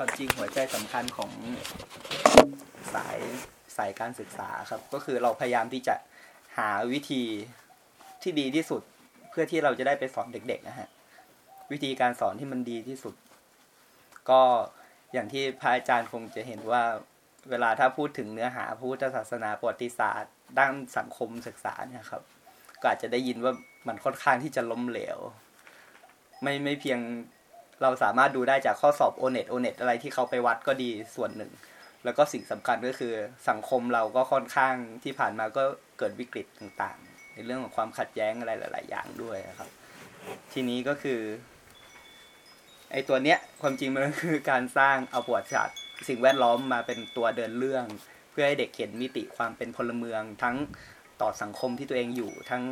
ความจริงหัวใจสำคัญของสายสายการศึกษาครับ ก็คือเราพยายามที่จะหาวิธีที่ดีที่สุด เพื่อที่เราจะได้ไปสอนเด็กๆนะฮะวิธีการสอนที่มันดีที่สุด ก็อย่างที่พระอาจารย์คงจะเห็นว่าเวลาถ้าพูดถึงเนื้อหาพุทธศาสนาประวัติศาสตร์ ด้านสังคมศึกษาเนี่ยครับ ก็อาจจะได้ยินว่ามันค่อนข้างที่จะล้มเหลว ไม่ไม่เพียง เราสามารถดูได้จากข้อสอบโอเน็ตโอเน็ตอะไรที่เขาไปวัดก็ดีส่วนหนึ่ง แล้วก็สิ่งสำคัญก็คือสังคมเราก็ค่อนข้างที่ผ่านมาก็เกิดวิกฤตต่างๆ ในเรื่องของความขัดแย้งอะไรหลาย ๆ อย่างด้วยครับ ทีนี้ก็คือไอ้ตัวเนี้ยความจริงมันก็คือการสร้างเอาประวัติศาสตร์สิ่งแวดล้อมมาเป็นตัวเดินเรื่อง เพื่อให้เด็กเห็นมิติความเป็นพลเมือง ทั้งต่อสังคมที่ตัวเองอยู่ ทั้ง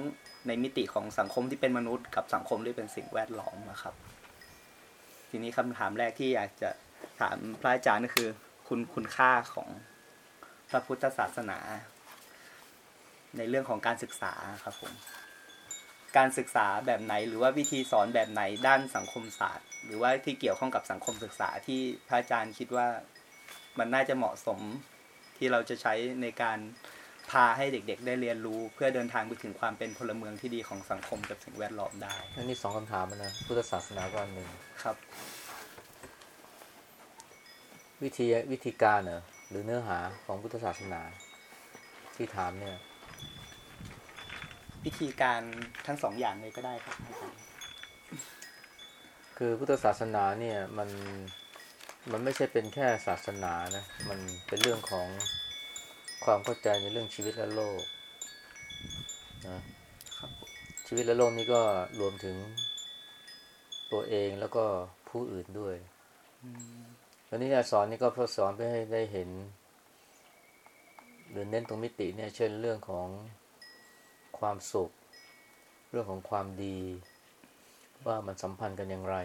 ในมิติของสังคมที่เป็นมนุษย์ กับสังคมที่เป็นสิ่งแวดล้อมนะครับ ทีนี้คำถามแรกที่อยากจะถามพระอาจารย์ก็คือ คุณคุณค่าของพระพุทธศาสนา ในเรื่องของการศึกษาครับผมการศึกษาแบบไหน หรือว่าวิธีสอนแบบไหนด้านสังคมศาสตร์ หรือว่าที่เกี่ยวข้องกับสังคมศึกษาที่พระอาจารย์คิดว่ามันน่าจะเหมาะสมที่เราจะใช้ในการ พาให้เด็ก ๆ ได้เรียนรู้เพื่อเดินทางไปถึงความเป็นพลเมืองที่ดีของสังคมกับสิ่งแวดล้อมได้อันนี้สองคำถามแล้วนะพุทธศาสนาก็อันหนึ่งครับ วิธีวิธีการเหรอหรือเนื้อหาของพุทธศาสนา ที่ถามเนี่ย วิธีการทั้งสองอย่างเลยก็ได้ครับอาจารย์คือพุทธศาสนาเนี่ยมันมันไม่ใช่เป็นแค่ศาสนานะ มันเป็นเรื่องของ ความเข้าใจในเรื่องชีวิตและโลกนะชีวิตและโลกนี้ก็รวมถึงตัวเองแล้วก็ผู้อื่นด้วยวันนี้อาสอนนี่ก็เพื่อสอนเพื่อให้ได้เห็น หรือเน้นตรงมิติเนี่ยเช่นเรื่องของความสุข เรื่องของความดี ว่ามันสัมพันธ์กันอย่างไร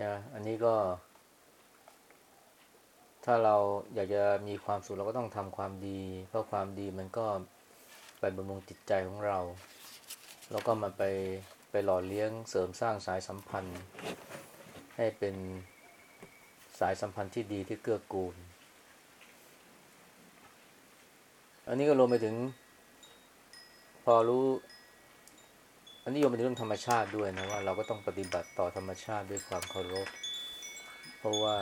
นะอันนี้ก็ ถ้าเราอยากจะมีความสุขเราก็ต้องทำความดี เพราะความดีมันก็ไปบำรุงจิตใจของเรา แล้วก็มันไปไปหล่อเลี้ยงเสริมสร้างสายสัมพันธ์ ให้เป็นสายสัมพันธ์ที่ดีที่เกื้อกูล อันนี้ก็รวมไปถึง พอรู้ อันนี้โยมเป็นเรื่องธรรมชาติด้วยนะว่าเราก็ต้องปฏิบัติต่อธรรมชาติด้วยความเคารพ เพราะว่า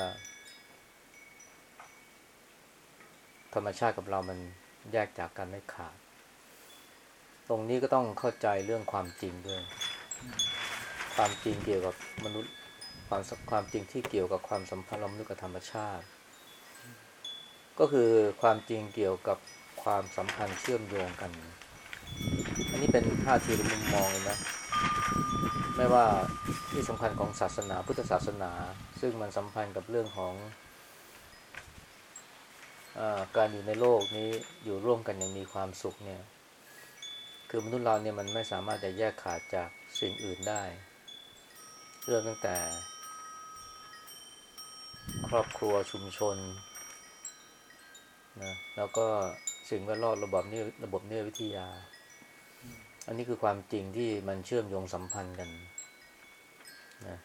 ธรรมชาติกับเรามันแยกจากกันไม่ขาด ตรงนี้ก็ต้องเข้าใจเรื่องความจริงด้วย ความจริงเกี่ยวกับมนุษย์ความความจริงที่เกี่ยวกับความสัมพันธ์ระหว่างมนุษย์กับธรรมชาติ ก็คือความจริงเกี่ยวกับความสัมพันธ์เชื่อมโยงกัน อันนี้เป็นท่าทีหรือมุมมองเลยนะไม่ว่าที่สำคัญของศาสนาพุทธศาสนา ซึ่งมันสัมพันธ์กับเรื่องของ การอยู่ในโลกนี้อยู่ร่วมกันอย่างมีความสุขเนี่ย คือมนุษย์เราเนี่ยมันไม่สามารถจะแยกขาดจากสิ่งอื่นได้ เริ่มตั้งแต่ ครอบครัวชุมชนนะแล้วก็สิ่งแวดล้อมระบบนิระบบนิเวศวิทยา อันนี้คือความจริงที่มันเชื่อมโยงสัมพันธ์กันนะ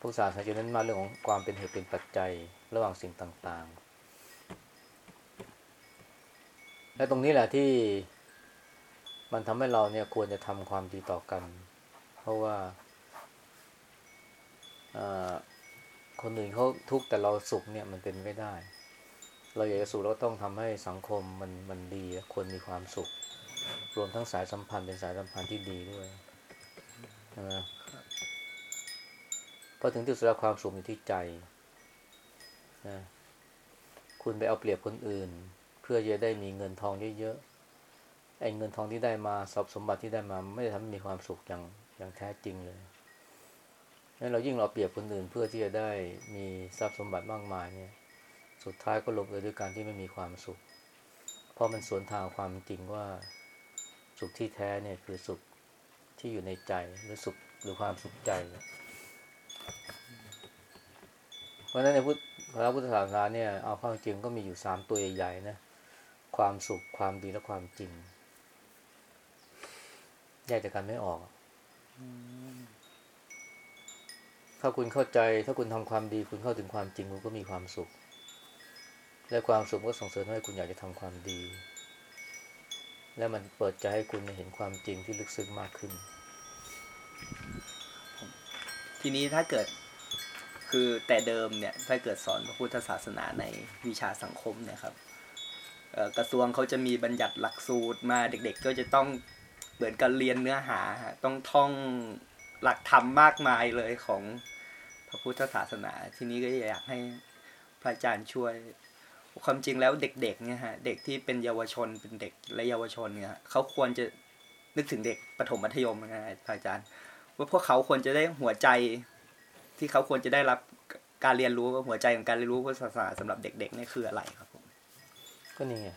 พวกศาสนาจะเน้นมาเรื่องของความเป็นเหตุเป็นปัจจัยระหว่างสิ่งต่างๆ และตรงนี้แหละที่มันทำให้เราเนี่ยควรจะทำความดีต่อกัน เพราะว่าคนอื่นเขาทุกข์แต่เราสุขเนี่ยมันเป็นไม่ได้ เราอยากจะสุขเราต้องทำให้สังคมมันมันดีคนมีความสุข รวมทั้งสายสัมพันธ์เป็นสายสัมพันธ์ที่ดีด้วยนะพอถึงที่สุดแล้วความสุขอยู่ที่ใจนะคุณไปเอาเปรียบคนอื่น พื่อจะได้มีเงินทองเยอะๆไอ้เงินทองที่ได้มาทรัพย์สมบัติที่ได้มา ไม่ได้ทำให้มีความสุขอย่างอย่างแท้จริงเลยงั้นเรายิ่งเราเปรียบคนอื่นเพื่อที่จะได้มีทรัพย์สมบัติมากมายเนี่ย สุดท้ายก็ลงเอยด้วยการที่ไม่มีความสุข เพราะมันสวนทางความจริงว่าสุขที่แท้เนี่ยคือสุขที่อยู่ในใจหรือสุขหรือความสุขใจ เพราะฉะนั้นในพุทธพระพุทธศาสนาเนี่ยเอาเข้าจริงก็มีอยู่สามตัวใหญ่ๆนะ ความสุขความดีและความจริงแยกจากกันไม่ออกถ้าคุณเข้าใจ ถ้าคุณทำความดี คุณเข้าถึงความจริงคุณก็มีความสุข และความสุขก็ส่งเสริมให้คุณอยากจะทำความดี และมันเปิดใจให้คุณเห็นความจริงที่ลึกซึ้งมากขึ้น ทีนี้ถ้าเกิดคือแต่เดิมเนี่ย ถ้าเกิดสอนพระพุทธศาสนาในวิชาสังคมเนี่ยครับ กระทรวงเขาจะมีบัญญัติหลักสูตรมาเด็ก ๆ ก็จะต้องเหมือนกันเรียนเนื้อหาต้องท่องหลักธรรมมากมายเลยของพระพุทธศาสนา ทีนี้ก็อยากให้พระอาจารย์ช่วย ความจริงแล้วเด็กๆเนี่ยฮะเด็กที่เป็นเยาวชนเป็นเด็กและเยาวชนเนี่ยเขาควรจะนึกถึงเด็กประถมมัธยมนะฮะพระอาจารย์ ว่าพวกเขาควรจะได้หัวใจที่เขาควรจะได้รับการเรียนรู้หัวใจของการเรียนรู้พุทธศาสนาสำหรับเด็กๆนี่คืออะไรครับผ ก็นี่ไง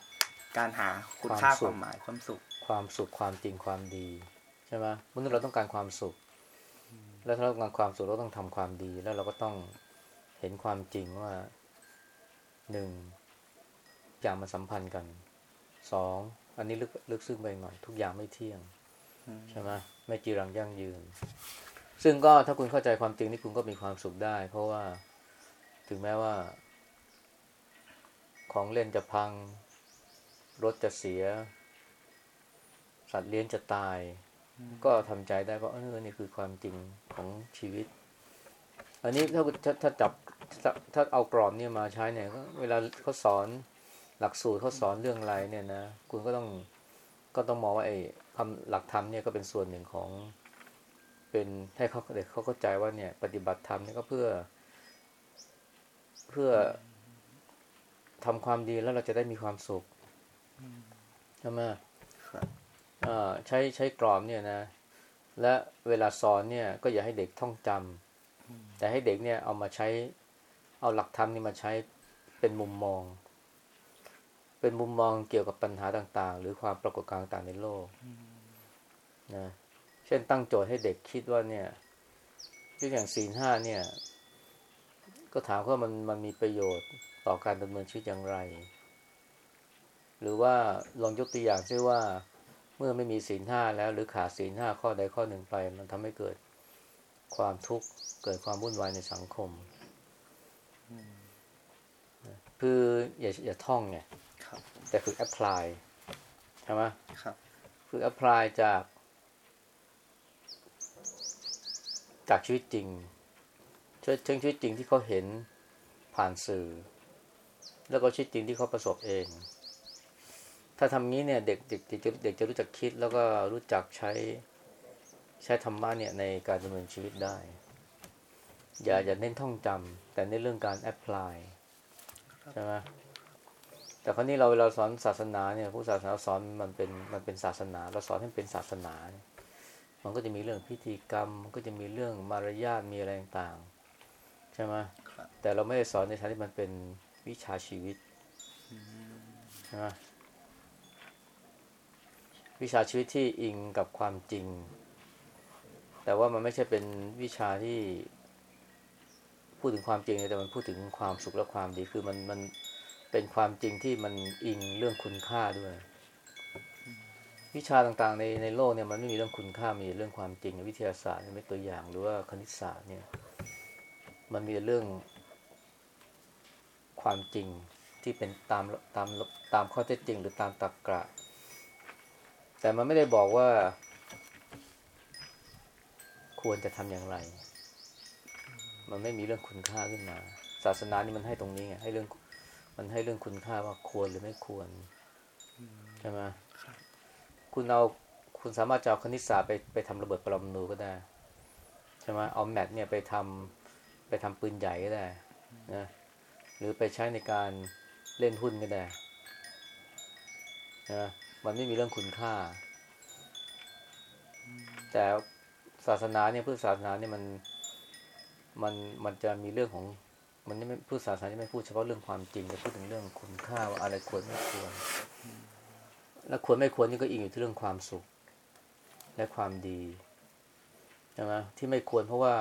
การหาคุณค่าความสุขความหมายความสุข ความสุขความจริงความดีใช่ไหมมนุษย์เราต้องการความสุข แล้วถ้าเราต้องการความสุขเราต้องทำความดี แล้วเราก็ต้องเห็นความจริงว่าหนึ่งอย่างมันสัมพันธ์กันสองอันนี้ลึกลึกซึ้งไปหน่อย ทุกอย่างไม่เที่ยงอืมใช่ไหมไม่จีรังยั่งยืน ซึ่งก็ถ้าคุณเข้าใจความจริงนี่คุณก็มีความสุขได้ เพราะว่าถึงแม้ว่า ของเล่นจะพัง รถจะเสีย สัตว์เลี้ยงจะตาย ก็ทำใจได้ว่าเออนี่คือความจริงของชีวิต อันนี้ถ้าถ้าจับถ้าถ้าเอากรอบเนี่ยมาใช้เนี่ยก็เวลาเขาสอนหลักสูตรเขาสอนเรื่องอะไรเนี่ยนะคุณก็ต้องก็ต้องมองว่าไอ้คำหลักธรรมเนี่ยก็เป็นส่วนหนึ่งของเป็นให้เขาเด็กเขาเข้าใจว่าเนี่ย ปฏิบัติธรรมเนี่ยก็เพื่อ เพื่อ ทำความดีแล้วเราจะได้มีความสุขใช่ไหมครับอ่าใช้ใช้กรอบเนี่ยนะ และเวลาสอนเนี่ย ก็อย่าให้เด็กท่องจำแต่ให้เด็กเนี่ยเอามาใช้ เอาหลักธรรมนี่มาใช้เป็นมุมมอง เป็นมุมมองเกี่ยวกับปัญหาต่างๆ หรือความปรากฏการณ์ต่างๆในโลกนะเช่นตั้งโจทย์ให้เด็กคิดว่าเนี่ยยกอย่างศีลห้าเนี่ย ก็ถามว่ามันมันมีประโยชน์ ต่อการดำเนินชีวิตอย่างไร หรือว่าลองยกตัวอย่างซิว่า เมื่อไม่มีศีลห้าแล้ว หรือขาดศีลห้าข้อใดข้อหนึ่งไป มันทำให้เกิดความทุกข์เกิดความวุ่นวายในสังคม คืออย่าอย่าท่องไงครับแต่ฝึก apply ใช่ไหมครับฝึก apply จาก จากชีวิตจริงเชิงเชิงชีวิตจริงที่เขาเห็นผ่านสื่อ แล้วก็ชีวิตจริงที่เขาประสบเอง ถ้าทำงี้เนี่ยเด็กเด็กเด็กจะเด็กจะรู้จักคิดแล้วก็รู้จักใช้ใช้ธรรมะเนี่ยในการดำเนินชีวิตได้ อย่าอย่าเน้นท่องจำแต่ในเรื่องการแอพพลายใช่ไหมแต่คราวนี้เราเวลาสอนศาสนาเนี่ยผู้ศาสนาสอนมันเป็นมันเป็นศาสนา เราสอนให้เป็นศาสนาเนี่ยมันก็จะมีเรื่องพิธีกรรมมันก็จะมีเรื่องมารยาทมีอะไรต่างๆใช่ไหมครับแต่เราไม่ได้สอนในทางที่มันเป็น วิชาชีวิตใช่ไหมวิชาชีวิตที่อิงกับความจริง แต่ว่ามันไม่ใช่เป็นวิชาที่ พูดถึงความจริงแต่มันพูดถึงความสุขและความดีคือมันมันเป็นความจริงที่มันอิงเรื่องคุณค่าด้วย วิชาต่างๆ ในในโลกเนี่ยมันไม่มีเรื่องคุณค่ามีแต่เรื่องความจริงวิทยาศาสตร์เนี่ยเป็นตัวอย่างหรือว่าคณิตศาสตร์เนี่ย มันมีแต่เรื่อง ความจริงที่เป็นตามตามตามข้อเท็จจริง หรือตามตรรกะ แต่มันไม่ได้บอกว่า ควรจะทำอย่างไร มันไม่มีเรื่องคุณค่าขึ้นมา ศาสนานี่มันให้ตรงนี้ไงให้เรื่องมันให้เรื่องคุณค่าว่าควรหรือไม่ควรใช่ไหมคุณเอาคุณสามารถจะเอาคณิตศาสตร์ไปไปทำระเบิดปรมาณูก็ได้ใช่ไหมเอาแมทเนี่ยไปทำไปทำปืนใหญ่ก็ได้นะ หรือไปใช้ในการเล่นหุ้นก็ได้นะมันไม่มีเรื่องคุณค่า แต่ศาสนาเนี่ยพุทธศาสนาเนี่ยมันมันมันจะมีเรื่องของ มันไม่พุทธศาสนาไม่พูดเฉพาะเรื่องความจริงแต่พูดถึงเรื่องคุณค่าว่าอะไรควรไม่ควร และควรไม่ควรนี่ก็อิงอยู่ที่เรื่องความสุข และความดีใช่ไหมที่ไม่ควรเพราะว่า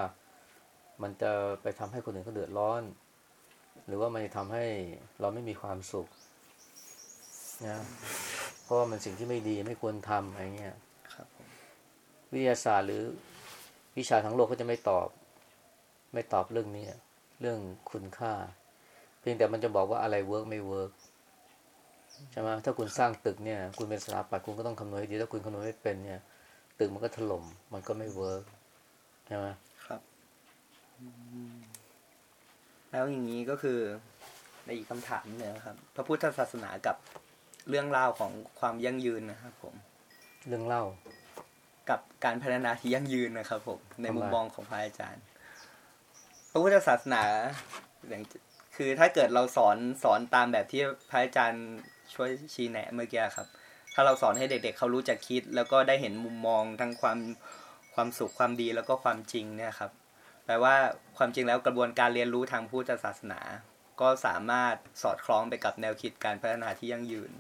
มันจะไปทำให้คนอื่นเขาเดือดร้อน หรือว่ามันจะทำให้เราไม่มีความสุขนะเพราะว่ามันสิ่งที่ไม่ดีไม่ควรทำอะไรเงี้ยครับผมวิทยาศาสตร์หรือวิชาทางโลกก็จะไม่ตอบ ไม่ตอบเรื่องนี้อะเรื่องคุณค่า เพียงแต่มันจะบอกว่าอะไร work ไม่ workใช่ไหมถ้าคุณสร้างตึกเนี่ย คุณเป็นสถาปัตย์คุณก็ต้องคำนวณให้ดีถ้าคุณคำนวณไม่เป็นเนี่ย ตึกมันก็ถล่มมันก็ไม่เวิร์กใช่ไหมครับอืม แล้วอย่างนี้ก็คือในอีกคำถามหนึ่งครับ พระพุทธศาสนากับเรื่องราวของความยั่งยืนนะครับผม เรื่องเล่ากับการพัฒนาที่ยั่งยืนนะครับผมในมุมทำไมมองของพระอาจารย์ พระพุทธศาสนาอย่างคือถ้าเกิดเราสอนสอนตามแบบที่พระอาจารย์ช่วยชี้แนะเมื่อกี้ครับ ถ้าเราสอนให้เด็ก ๆเขารู้จักคิด แล้วก็ได้เห็นมุมมองทั้งความความสุขความดีแล้วก็ความจริงเนี่ยครับ แปลว่าความจริงแล้วกระบวนการเรียนรู้ทางพุทธศาสนา ก็สามารถสอดคล้องไปกับแนวคิดการพัฒนาที่ยั่งยืน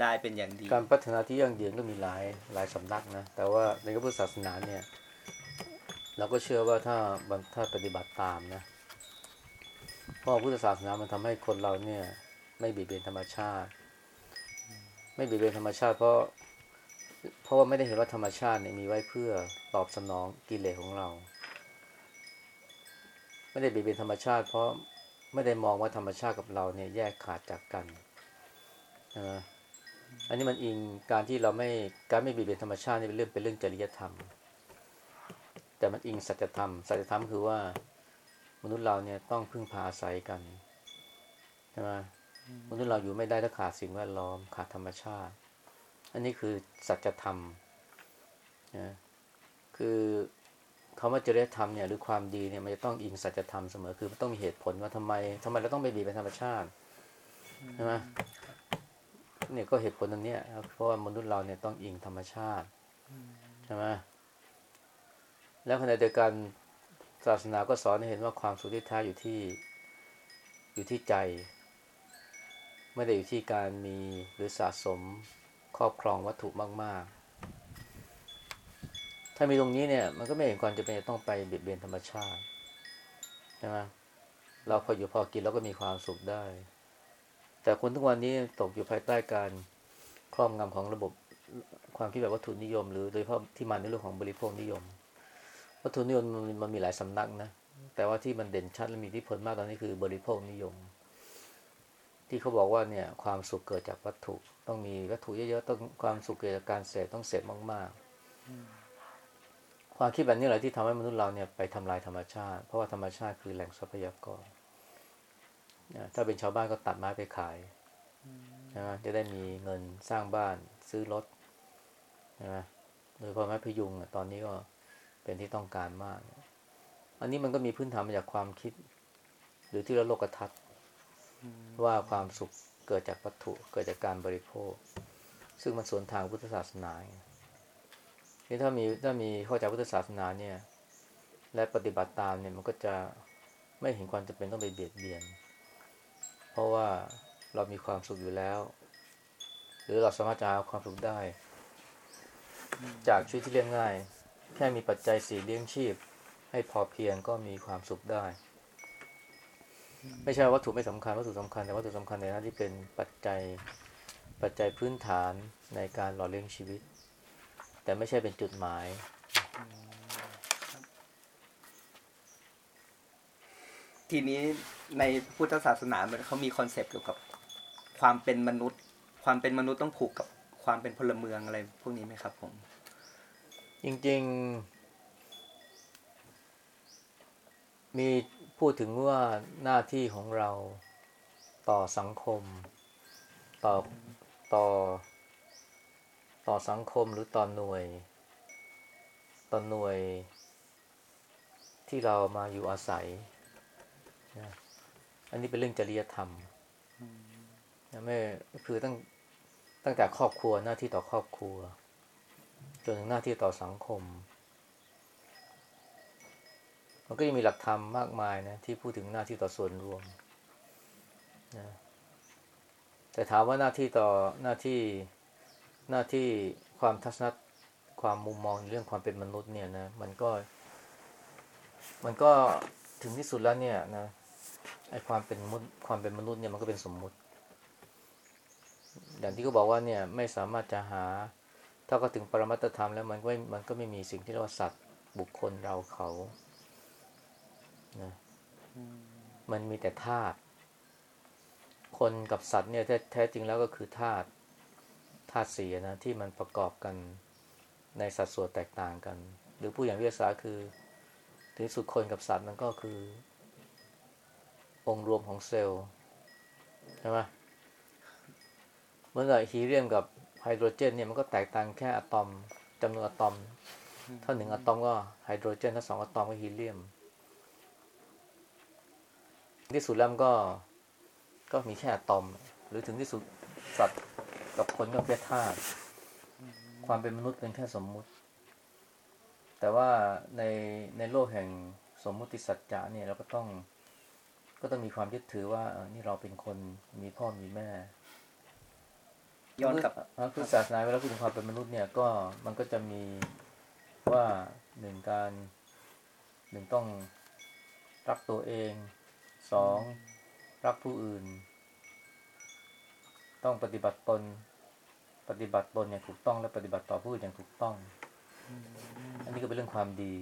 ได้เป็นอย่างดี การพัฒนาที่ยั่งยืนก็มีหลายหลายสำนักนะ แต่ว่าในพุทธศาสนาเนี่ย เราก็เชื่อว่าถ้าถ้าปฏิบัติตามนะเพราะพุทธศาสนามันทำให้คนเราเนี่ย ไม่เบียเบียนธรรมชาติ ไม่เบียเบียนธรรมชาติ เพราะเพราะว่าไม่ได้เห็นว่าธรรมชาติเนี่ยมีไว้เพื่อตอบสนองกิเลสของเรา ไม่ได้เบียดเบียนธรรมชาติ เพราะไม่ได้มองว่าธรรมชาติกับเราเนี่ยแยกขาดจากกันใช่ไหมอันนี้มันอิงการที่เราไม่การไม่เบียดเบียนธรรมชาตินี่เป็นเรื่องเป็นเรื่องจริยธรรม แต่มันอิงสัจธรรม สัจธรรมคือว่ามนุษย์เราเนี่ยต้องพึ่งพาอาศัยกันใช่ไหมมนุษย์เราอยู่ไม่ได้ถ้าขาดสิ่งแวดล้อมขาดธรรมชาติ อันนี้คือสัจธรรมนะคือ คำว่าจริยธรรมเนี่ยหรือความดีเนี่ยมันจะต้องอิงสัจธรรมเสมอคือมันต้องมีเหตุผลว่าทำไมทำไมเราต้องไปบียดเบียนธรรมชาติใช่ไหมเนี่ยก็เหตุผลตรงนี้ยเพราะว่ามนุษย์เราเนี่ยต้องอิงธรรมชาติใช่ไหมแล้วขณะเดียวกันศาสนาก็สอนให้เห็นว่าความสุขที่แท้อยู่ที่อยู่ที่ใจ ไม่ได้อยู่ที่การมีหรือสะสมครอบครองวัตถุมาก ๆ ถ้ามีตรงนี้เนี่ย มันก็ไม่เห็นความจะเป็นต้องไปเบียดเบียนธรรมชาติใช่ไหมเราพออยู่พอกินเราก็มีความสุขได้ แต่คนทุกวันนี้ตกอยู่ภายใต้การครอบงำของระบบความคิดแบบวัตถุนิยม หรือโดยเฉพาะที่มาในเรื่องของบริโภคนิยม วัตถุนิยมมันมีหลายสำนักนะแต่ว่าที่มันเด่นชัดและมีอิทธิพลมากตอนนี้คือบริโภคนิยม ที่เขาบอกว่าเนี่ย ความสุขเกิดจากวัตถุ ต้องมีวัตถุเยอะๆต้องความสุขเกิดจากการเสพต้องเสพมากๆ ความคิดแบบนี้แหละที่ทำให้มนุษย์เราเนี่ยไปทำลายธรรมชาติ เพราะว่าธรรมชาติคือแหล่งทรัพยากรนะถ้าเป็นชาวบ้านก็ตัดไม้ไปขายนะจะได้มีเงินสร้างบ้านซื้อรถนะโดยเฉพาะไม้พยุงอะตอนนี้ก็เป็นที่ต้องการมาก อันนี้มันก็มีพื้นฐานมาจากความคิด หรือที่เราโลกทัศน์ว่าความสุขเกิดจากวัตถุเกิดจากการบริโภค ซึ่งมันสวนทางพุทธศาสนาไง นี่ถ้ามีถ้ามีเข้าใจพุทธศาสนาเนี่ย และปฏิบัติตามเนี่ยมันก็จะไม่เห็นความจำเป็นต้องไปเบียดเบียน เพราะว่าเรามีความสุขอยู่แล้ว หรือเราสามารถจะหาความสุขได้ จากชีวิตที่เรียบง่าย แค่มีปัจจัยสี่เลี้ยงชีพ ให้พอเพียงก็มีความสุขได้ ไม่ใช่วัตถุไม่สำคัญวัตถุสำคัญแต่วัตถุสำคัญในหน้าที่เป็นปัจจัยปัจจัยพื้นฐานในการหล่อเลี้ยงชีวิต แต่ไม่ใช่เป็นจุดหมาย ทีนี้ในพุทธศาสนามันเขามีคอนเซปต์เกี่ยวกับความเป็นมนุษย์ ความเป็นมนุษย์ต้องผูกกับความเป็นพลเมืองอะไรพวกนี้ไหมครับผม จริง ๆ มีพูดถึงว่าหน้าที่ของเราต่อสังคม ต่อต่อ ต่อสังคมหรือต่อหน่วย ต่อหน่วยที่เรามาอยู่อาศัยนะอันนี้เป็นเรื่องจริยธรรมนะไม่คือตั้งตั้งแต่ครอบครัวหน้าที่ต่อครอบครัว จนถึงหน้าที่ต่อสังคม มันก็ยังมีหลักธรรมมากมายนะที่พูดถึงหน้าที่ต่อส่วนรวมนะแต่ถามว่าหน้าที่ต่อหน้าที่ หน้าที่ความทัศนคความมุมมองในเรื่องความเป็นมนุษย์เนี่ยนะมันก็ มันก็ถึงที่สุดแล้วเนี่ยนะไอความเป็นมนุษย์ความเป็นมนุษย์เนี่ยมันก็เป็นสมมุติ อย่างที่เขาบอกว่าเนี่ยไม่สามารถจะหา ถ้าก็ถึงปรมัตธรรมแล้วมันก็มันก็ไม่มีสิ่งที่เรียกว่าสัตว์บุคคลเราเขานะมันมีแต่ธาตุคนกับสัตว์เนี่ยแท้จริงแล้วก็คือธาตุาตุสี่นะที่มันประกอบกันในสัดส่วนแตกต่างกัน หรือผู้อย่างวิทยาศาสตร์คือ ถึงที่สุดคนกับสัตว์มันก็คือ องค์รวมของเซลล์ใช่ไหมเมื่อนกับฮีเลียมกับไฮโดรเจน เนี่ยมันก็แตกต่างแค่อะตอมจำนวนอะตอม ถ้าหนึ่งอะตอมก็ไฮโดรเจน ถ้าสองอะตอมก็ฮีเลียม ที่สุดแล้วมันก็ก็มีแค่อะตอม หรือถึงที่สุดสัตว์ กับคนก็แค่ธาตุความเป็นมนุษย์เป็นแค่สมมุติ แต่ว่าในในโลกแห่งสมมุติสัจจะเนี่ยเราก็ต้อง ก็ต้องมีความยึดถือว่าเออนี่เราเป็นคนมีพ่อมีแม่ย้อนกลับพระพุทธศาสนาเวลาพูดถึงความเป็นมนุษย์เนี่ยก็มันก็จะมีว่าหนึ่งการหนึ่งต้องรักตัวเองสองรักผู้อื่น ต้องปฏิบัติตน ปฏิบัติตนอย่างถูกต้องและปฏิบัติต่อผู้อื่นอย่างถูกต้อง อันนี้ก็เป็นเรื่องความดี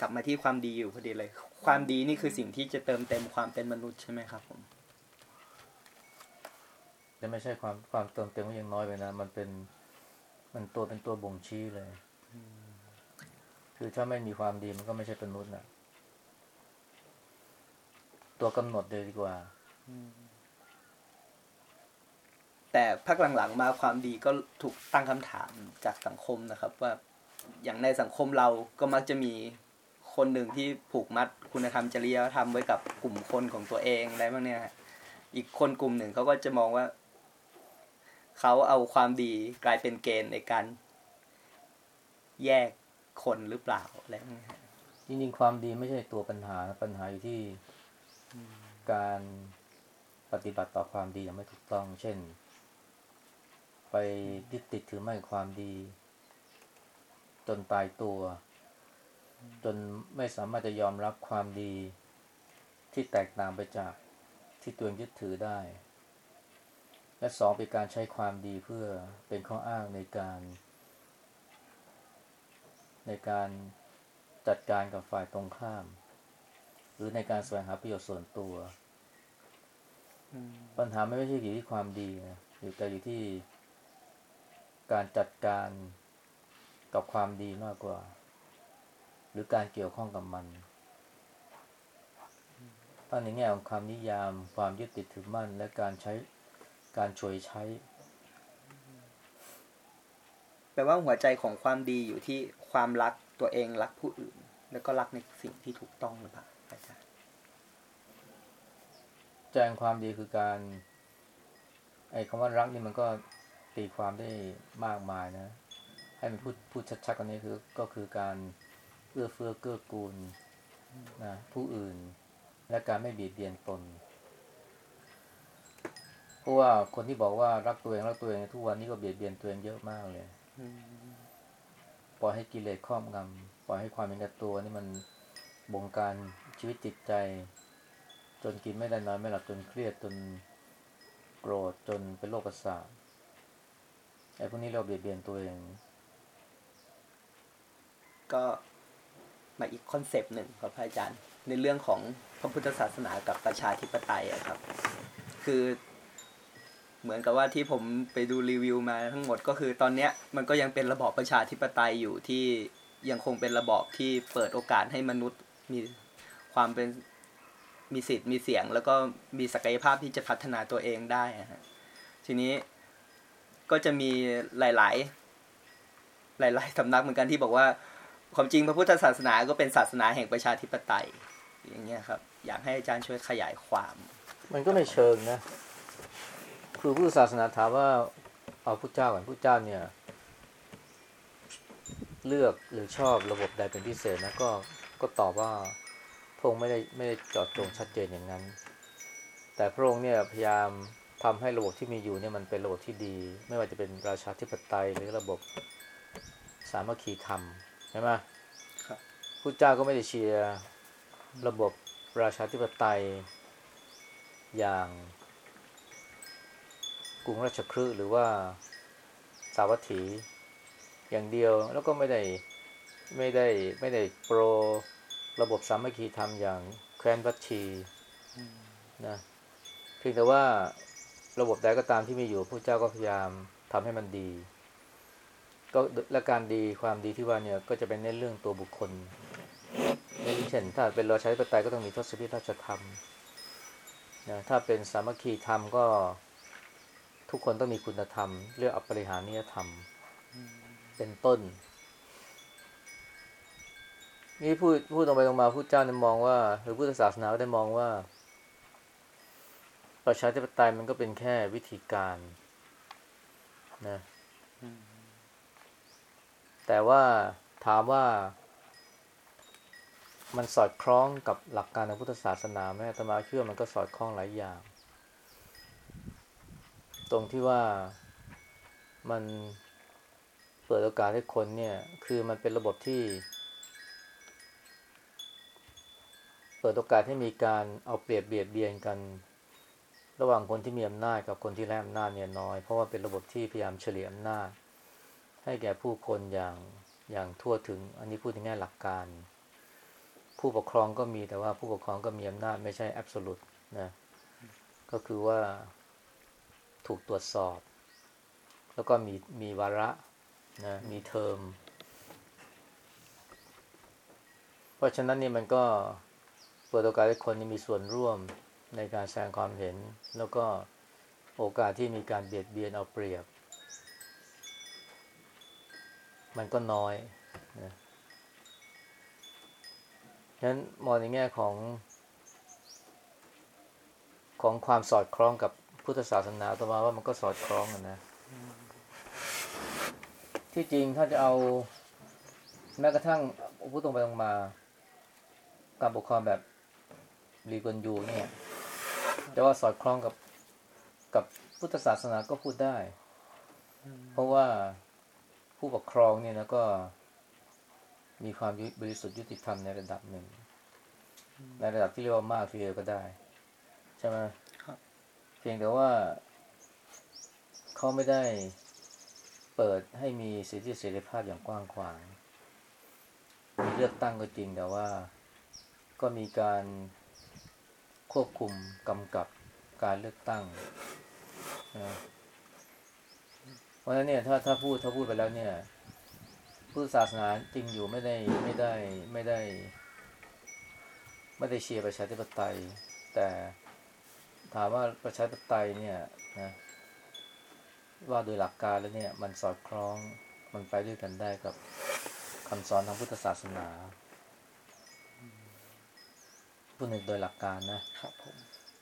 กลับมาที่ความดีอยู่พอดีเลย ความดีนี่คือสิ่งที่จะเติมเต็มความเป็นมนุษย์ใช่ไหมครับผมแต่ไม่ใช่ความความเติมเต็มว่ายังน้อยไปนะ มันเป็นมันตัวเป็นตัวบ่งชี้เลย คือถ้าไม่มีความดีมันก็ไม่ใช่เป็นมนุษย์นะตัวกำหนดเลยดีกว่า แต่พักหลังๆมาความดีก็ถูกตั้งคำถามจากสังคมนะครับ ว่าอย่างในสังคมเราก็มักจะมีคนหนึ่งที่ผูกมัดคุณธรรมจริยธรรมไว้กับกลุ่มคนของตัวเองอะไรบ้างเนี่ยอีกคนกลุ่มหนึ่งเขาก็จะมองว่าเขาเอาความดีกลายเป็นเกณฑ์ในการแยกคนหรือเปล่าอะไรบ้างเนี่ยจริงๆความดีไม่ใช่ตัวปัญหาปัญหาอยู่ที่การปฏิบัติต่อความดีอย่างไม่ถูกต้อง เช่น ไปยึดติดถือมั่นกับความดี จนตายตัว จนไม่สามารถจะยอมรับความดี ที่แตกต่างไปจากที่ตัวเองยึดถือได้ และสองเป็นการใช้ความดีเพื่อเป็นข้ออ้างในการ ในการจัดการกับฝ่ายตรงข้าม หรือในการแสวงหาประโยชน์ส่วนตัวปัญหาไม่ใช่อยู่ที่ความดีนะอยู่แต่อยู่ที่ การจัดการกับความดีมากกว่า หรือการเกี่ยวข้องกับมันถ้าในแง่ของความนิยาม ความยึดติดถือมั่น และการใช้การช่วยใช้ แปลว่าหัวใจของความดีอยู่ที่ความรักตัวเองรักผู้อื่น แล้วก็รักในสิ่งที่ถูกต้องหรือเปล่าอาจารย์แจงความดีคือการไอ้คำว่ารักนี่มันก็ ตีความได้มากมายนะ ให้มันพูดพูดชัดๆกันนี้คือก็คือการเอื้อเฟื้อเกื้อกูลนะผู้อื่น และการไม่เบียดเบียนตนเพราะว่าคนที่บอกว่ารักตัวเองรักตัวเองทุกวันนี้ก็เบียดเบียนตัวเองเยอะมากเลยปล่อยให้กิเลสครอบงำปล่อยให้ความเป็นแก่ตัวนี่มันบงการชีวิตจิตใจ จนกินไม่ได้นอนไม่หลับจนเครียดจนโกรธจนเป็นโรคประสาท ไอ้พวกนี้เราเบียดเบียนตัวเอง ก็มาอีกคอนเซปต์หนึ่งครับพระอาจารย์ ในเรื่องของพระพุทธศาสนากับประชาธิปไตยอะครับ คือเหมือนกับว่าที่ผมไปดูรีวิวมาทั้งหมดก็คือตอนเนี้ยมันก็ยังเป็นระบอบประชาธิปไตยอยู่ที่ยังคงเป็นระบอบที่เปิดโอกาสให้มนุษย์มีความเป็นมีสิทธิ์มีเสียง แล้วก็มีศักยภาพที่จะพัฒนาตัวเองได้ฮะทีนี้ ก็จะมีหลาย ๆ หลาย ๆสำนักเหมือนกันที่บอกว่า ความจริงพระพุทธศาสนาก็เป็นศาสนาแห่งประชาธิปไตย อย่างเงี้ยครับ อยากให้อาจารย์ช่วยขยายความ มันก็ไม่เชิงนะคือพุทธศาสนาถามว่าเอาพุทธเจ้าก่อนพุทธเจ้าเนี่ย เลือกหรือชอบระบบใดเป็นพิเศษนะก็ก็ตอบว่าพระองค์ไม่ได้ไม่ได้จอดจงชัดเจนอย่างนั้น แต่พระองค์เนี่ยพยายาม ทำให้ระบบที่มีอยู่เนี่ยมันเป็นระบบที่ดี ไม่ว่าจะเป็นราชาธิปไตยหรือระบบสามัคคีธรรมใช่ไหมครับพุทธเจ้าก็ไม่ได้เชียร์ระบบราชาธิปไตย อย่างกรุงราชคฤห์หรือว่าสาวัตถีอย่างเดียวแล้วก็ไม่ได้ไม่ได้ไม่ได้โปรระบบสามัคคีธรรมอย่างแคว้นวัดชีนะเพียงแต่ว่า ระบบใดก็ตามที่มีอยู่พระเจ้าก็พยายามทำให้มันดี ก็และการดีความดีที่ว่าเนี่ยก็จะเป็นในเรื่องตัวบุคคลในเช่นถ้าเป็นราชาธิปไตยก็ต้องมีทศพิธราชธรรมนะถ้าเป็นสามัคคีธรรมก็ทุกคนต้องมีคุณธรรม เรื่องอัปริหานิยธรรม เป็นต้น นี่พูดพูดตรงไปตรงมาพูดเจ้าเนี่ยมองว่า หรือพุทธศาสนาก็ได้มองว่า ประชาธิปไตยมันก็เป็นแค่วิธีการนะแต่ว่าถามว่ามันสอดคล้องกับหลักการของพุทธศาสนาไหมอาตมาเชื่อมันก็สอดคล้องหลายอย่าง ตรงที่ว่ามันเปิดโอกาสให้คนเนี่ย คือมันเป็นระบบที่ เปิดโอกาสให้มีการเอาเปรียบเบียดเบียนกัน ระหว่างคนที่มีอำนาจกับคนที่ไร้อำนาจเนี่ยน้อย เพราะว่าเป็นระบบที่พยายามเฉลี่ยอำนาจ ให้แก่ผู้คนอย่างอย่างทั่วถึง อันนี้พูดในแง่หลักการ ผู้ปกครองก็มีแต่ว่าผู้ปกครองก็มีอำนาจไม่ใช่แอบสูตนะก็คือว่าถูกตรวจสอบ แล้วก็มีมีวาระนะมีเทอม เพราะฉะนั้นนี่มันก็เปิดโอกาสให้คนนี่มีส่วนร่วม ในการแสดงความเห็น แล้วก็โอกาสที่มีการเบียดเบียนเอาเปรียบ มันก็น้อยนะฉะนั้นมองในแง่ของ ของความสอดคล้องกับพุทธศาสนาต่อมาว่ามันก็สอดคล้องกันนะ ที่จริงถ้าจะเอาแม้กระทั่งพูดตรงไปตรงมา การปกครองแบบรีกวนยูเนี่ย แต่ว่าสอดคล้องกับกับพุทธศาสนาก็พูดได้ เพราะว่าผู้ปกครองเนี่ยนะก็มีความบริสุทธิ์ยุติธรรมในระดับหนึ่ง ในระดับที่เรียกว่ามากทีเดียวก็ได้ ใช่ไหมครับเพียงแต่ว่าเขาไม่ได้เปิดให้มีสิทธิเสรีภาพอย่างกว้างขวาง มีเลือกตั้งก็จริงแต่ว่าก็มีการ ควบคุมกำกับการเลือกตั้งนะเพราะฉะนั้นเนี่ยถ้าถ้าพูดถ้าพูดไปแล้วเนี่ยพุทธศาสนาจริงอยู่ไม่ได้ไม่ได้ไม่ได้ ไม่ได้เชียร์ประชาธิปไตย แต่ถามว่าประชาธิปไตยเนี่ยนะว่าโดยหลักการแล้วเนี่ย มันสอดคล้องมันไปด้วยกันได้กับคำสอนทางพุทธศาสนา พูดในโดยหลักการนะครับผม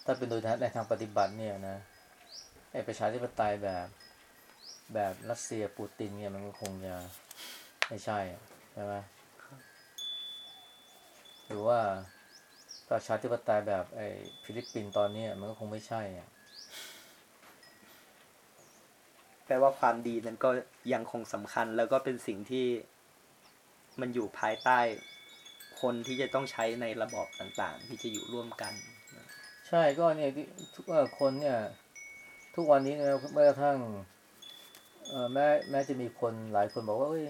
ถ้าเป็นโดยในทางปฏิบัติเนี่ยนะไอประชาธิปไตยแบบแบบรัสเซียปูตินเนี่ยมันก็คงจะไม่ใช่อะใช่ไหมหรือว่าประชาธิปไตยแบบไอฟิลิปปินส์ตอนเนี้ยมันก็คงไม่ใช่อะแปลว่าความดีนั้นก็ยังคงสำคัญแล้วก็เป็นสิ่งที่มันอยู่ภายใต้ คนที่จะต้องใช้ในระบอบต่างๆ ที่จะอยู่ร่วมกัน ใช่ก็เนี่ยที่ทุกเอ่อคนเนี่ย ทุกวันนี้นะแม้กระทั่งเอ่อแม้แม้จะมีคนหลายคนบอกว่าเอ้ย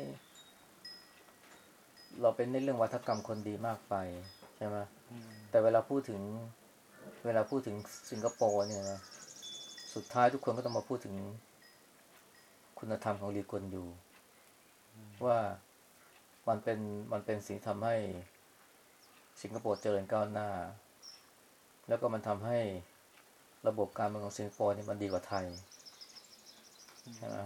เราเป็นในเรื่องวัฒกรรมคนดีมากไปใช่ไหมแต่เวลาพูดถึง เวลาพูดถึงสิงคโปร์เนี่ยนะสุดท้ายทุกคนก็ต้องมาพูดถึง คุณธรรมของลีกวนยูว่ามันเป็นมันเป็นสิ่งทำให้ สิงคโปร์เจริญก้าวหน้า แล้วก็มันทำให้ระบบการเมืองของสิงคโปร์นี่มันดีกว่าไทยใช่ไหม